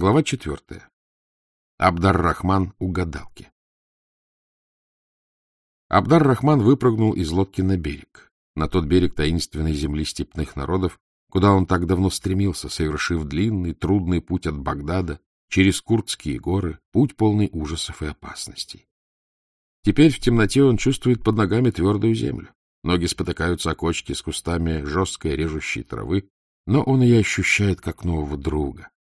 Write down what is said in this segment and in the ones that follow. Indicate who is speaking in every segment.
Speaker 1: Глава четвертая. Абдар-Рахман у гадалки. Абдар-Рахман выпрыгнул из лодки на берег, на тот берег таинственной земли степных народов, куда он так давно стремился, совершив длинный, трудный путь от Багдада через Курдские горы, путь полный ужасов и опасностей. Теперь в темноте он чувствует под ногами твердую землю. Ноги спотыкаются о кочки с кустами жесткой режущей травы, но он ее ощущает как нового друга. —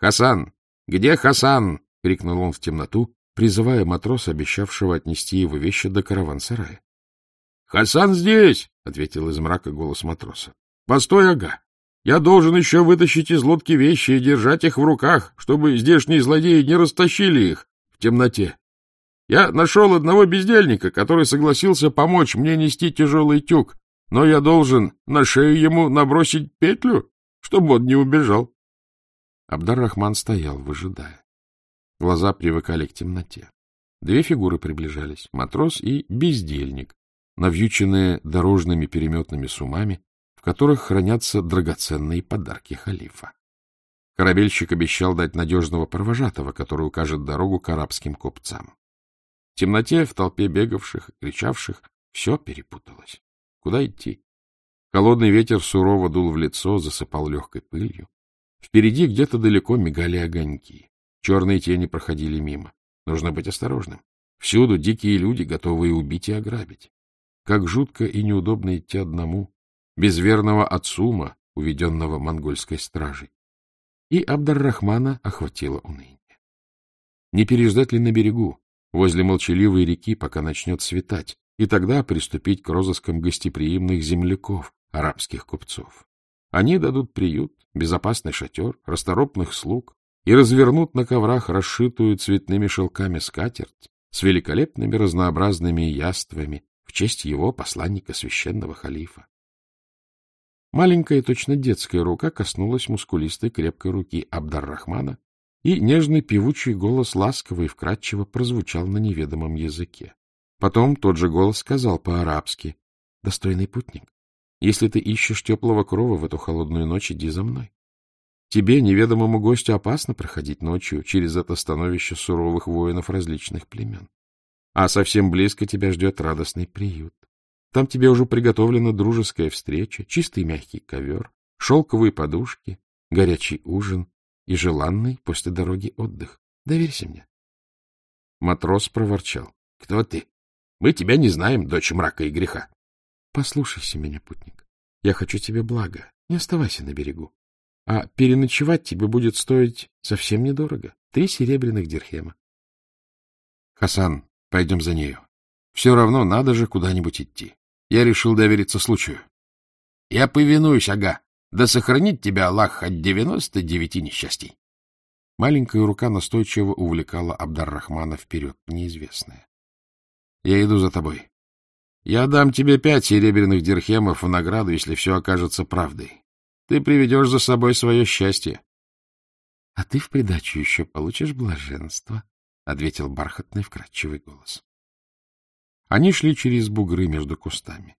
Speaker 1: Хасан! Где Хасан? — крикнул он в темноту, призывая матроса, обещавшего отнести его вещи до караван-сарая. — Хасан здесь! — ответил из мрака голос матроса. — Постой, ага! Я должен еще вытащить из лодки вещи и держать их в руках, чтобы здешние злодеи не растащили их в темноте. Я нашел одного бездельника, который согласился помочь мне нести тяжелый тюк, но я должен на шею ему набросить петлю, чтобы он не убежал. Абдар-Рахман стоял, выжидая. Глаза привыкали к темноте. Две фигуры приближались — матрос и бездельник, навьюченные дорожными переметными сумами, в которых хранятся драгоценные подарки халифа. Корабельщик обещал дать надежного провожатого, который укажет дорогу к арабским купцам. В темноте, в толпе бегавших, кричавших, все перепуталось. Куда идти? Холодный ветер сурово дул в лицо, засыпал легкой пылью. Впереди где-то далеко мигали огоньки. Черные тени проходили мимо. Нужно быть осторожным. Всюду дикие люди, готовые убить и ограбить. Как жутко и неудобно идти одному, без верного Ацума, уведенного монгольской стражей. И Абдар-Рахмана охватило уныние. Не переждать ли на берегу, возле молчаливой реки, пока начнет светать, и тогда приступить к розыскам гостеприимных земляков, арабских купцов. Они дадут приют, безопасный шатер, расторопных слуг и развернут на коврах расшитую цветными шелками скатерть с великолепными разнообразными яствами в честь его посланника священного халифа. Маленькая, точно детская рука коснулась мускулистой крепкой руки Абдар-Рахмана, и нежный певучий голос ласково и вкрадчиво прозвучал на неведомом языке. Потом тот же голос сказал по-арабски, — Достойный путник, если ты ищешь теплого крова в эту холодную ночь, иди за мной. Тебе, неведомому гостю, опасно проходить ночью через это становище суровых воинов различных племен. А совсем близко тебя ждет радостный приют. Там тебе уже приготовлена дружеская встреча, чистый мягкий ковер, шелковые подушки, горячий ужин и желанный после дороги отдых. Доверься мне. Матрос проворчал. — Кто ты? Мы тебя не знаем, дочь мрака и греха. — Послушайся меня, путник. Я хочу тебе блага. Не оставайся на берегу. А переночевать тебе будет стоить совсем недорого. Три серебряных дирхема. — Хасан, пойдем за нею. Все равно надо же куда-нибудь идти. Я решил довериться случаю. — Я повинуюсь, ага. Да сохранит тебя Аллах от девяносто девяти несчастий. Маленькая рука настойчиво увлекала Абдар-Рахмана вперед, неизвестное. — Я иду за тобой. Я дам тебе пять серебряных дирхемов в награду, если все окажется правдой. Ты приведешь за собой свое счастье. — А ты в придачу еще получишь блаженство, — ответил бархатный вкрадчивый голос. Они шли через бугры между кустами.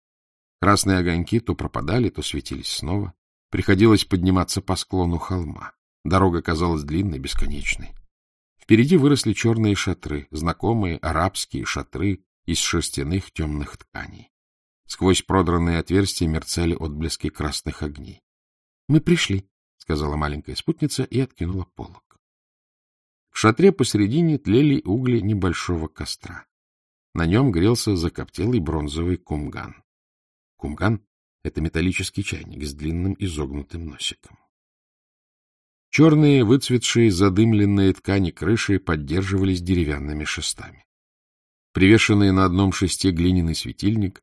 Speaker 1: Красные огоньки то пропадали, то светились снова. Приходилось подниматься по склону холма. Дорога казалась длинной, бесконечной. Впереди выросли черные шатры, знакомые арабские шатры из шерстяных темных тканей. Сквозь продранные отверстия мерцали отблески красных огней. — Мы пришли, — сказала маленькая спутница и откинула полог. В шатре посередине тлели угли небольшого костра. На нем грелся закоптелый бронзовый кумган. Кумган — это металлический чайник с длинным изогнутым носиком. Черные, выцветшие, задымленные ткани крыши поддерживались деревянными шестами. Привешенный на одном шесте глиняный светильник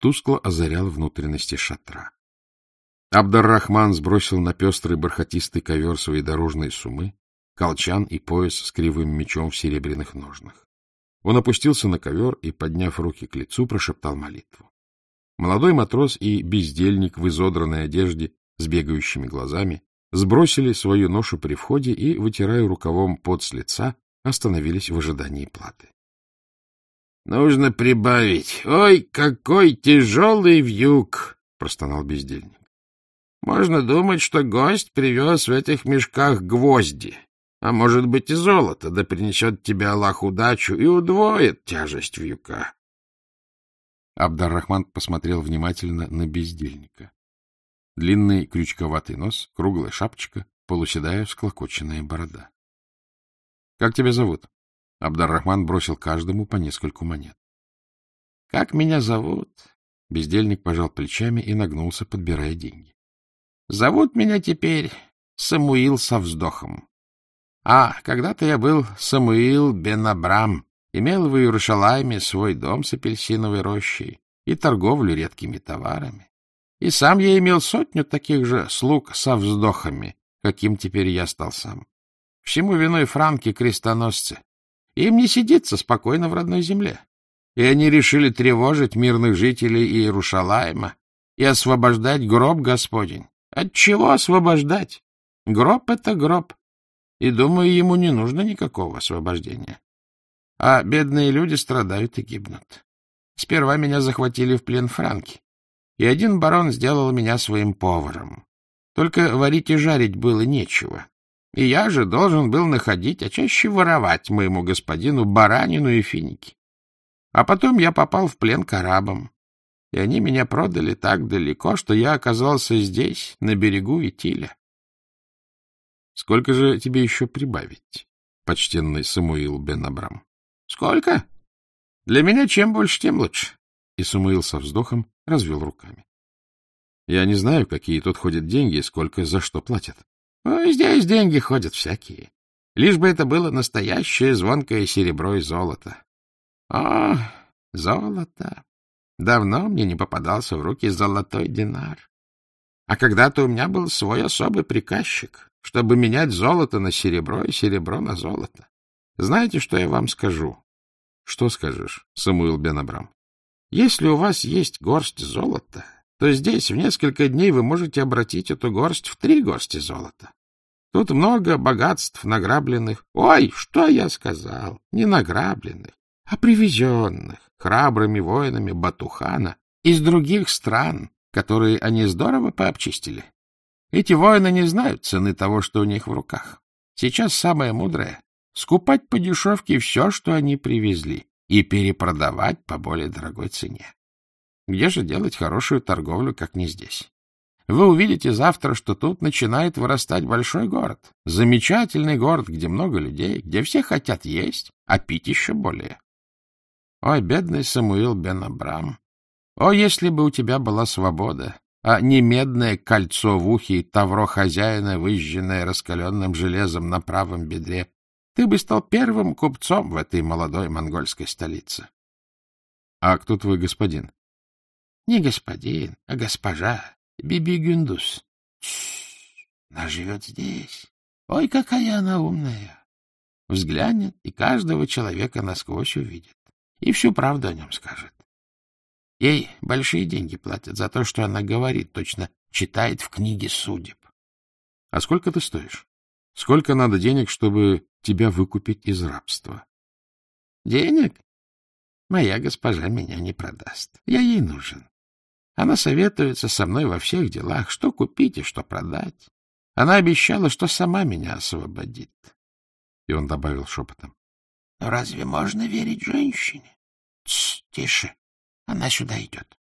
Speaker 1: тускло озарял внутренности шатра. Абдар-Рахман сбросил на пестрый бархатистый ковер свои дорожные сумы, колчан и пояс с кривым мечом в серебряных ножнах. Он опустился на ковер и, подняв руки к лицу, прошептал молитву. Молодой матрос и бездельник в изодранной одежде с бегающими глазами сбросили свою ношу при входе и, вытирая рукавом пот с лица, остановились в ожидании платы. — Нужно прибавить. Ой, какой тяжелый вьюг! — простонал бездельник. — Можно думать, что гость привез в этих мешках гвозди.
Speaker 2: а может быть и золото, да принесет тебе Аллах удачу и удвоит тяжесть вьюка.
Speaker 1: Абдар-Рахман посмотрел внимательно на бездельника. Длинный крючковатый нос, круглая шапочка, полуседая всклокоченная борода. — Как тебя зовут? Абдар-Рахман бросил каждому по нескольку монет.
Speaker 2: — Как меня зовут?
Speaker 1: Бездельник пожал плечами и нагнулся, подбирая деньги.
Speaker 2: — Зовут меня теперь Самуил со вздохом. А когда-то я был Самуил бен Абрам, имел в Иерушалайме свой дом с апельсиновой рощей и торговлю редкими товарами. И сам я имел сотню таких же слуг со вздохами, каким теперь я стал сам. Всему виной франки-крестоносцы. Им не сидится спокойно в родной земле. И они решили тревожить мирных жителей Иерушалайма и освобождать гроб Господень. От чего освобождать? Гроб — это гроб. И, думаю, ему не нужно никакого освобождения. А бедные люди страдают и гибнут. Сперва меня захватили в плен франки, и один барон сделал меня своим поваром. Только варить и жарить было нечего. И я же должен был находить, а чаще воровать моему господину баранину и финики. А потом я попал в плен к арабам, и они меня продали так далеко, что я оказался здесь, на берегу Итиля.
Speaker 1: — Сколько же тебе еще прибавить, почтенный Самуил бен Абрам?
Speaker 2: Сколько? Для меня чем больше, тем лучше.
Speaker 1: И Самуил со вздохом развел руками. Я не знаю, какие тут ходят деньги и сколько за что платят.
Speaker 2: Ну, здесь деньги ходят всякие. Лишь бы это было настоящее звонкое серебро и золото. О, золото! Давно мне не попадался в руки золотой динар. А когда-то у меня был свой особый приказчик, чтобы менять золото на серебро и серебро на золото. Знаете, что я вам скажу?
Speaker 1: — Что скажешь, Самуил бен Абрам?
Speaker 2: — Если у вас есть горсть золота, то здесь в несколько дней вы можете обратить эту горсть в три горсти золота. Тут много богатств награбленных. Ой, что я сказал? Не награбленных, а привезенных храбрыми воинами Батухана из других стран, которые они здорово пообчистили. Эти воины не знают цены того, что у них в руках. Сейчас самое мудрое скупать по дешевке все, что они привезли, и перепродавать по более дорогой цене. Где же делать хорошую торговлю, как не здесь? Вы увидите завтра, что тут начинает вырастать большой город. Замечательный город, где много людей, где все хотят есть, а пить еще более. Ой, бедный Самуил бен Абрам! О, если бы у тебя была свобода, а не медное кольцо в ухе и тавро хозяина, выжженное раскаленным железом на правом бедре, ты бы стал первым купцом в этой молодой монгольской столице.
Speaker 1: — А кто твой господин?
Speaker 2: — Не господин, а госпожа Биби Гюндус. Она живет здесь. Ой, какая она умная! Взглянет и каждого человека насквозь увидит. И всю правду о нем скажет. Ей большие деньги платят за то, что она говорит, точно читает в книге судеб.
Speaker 1: — А сколько ты стоишь? Сколько надо денег, чтобы тебя выкупить из рабства?
Speaker 2: — Денег? Моя госпожа меня не продаст. Я ей нужен. Она советуется со мной во всех делах, что купить и что продать. Она обещала, что сама меня освободит.
Speaker 1: И он добавил шепотом.
Speaker 2: — Но разве можно верить женщине? — Тише, она сюда идет.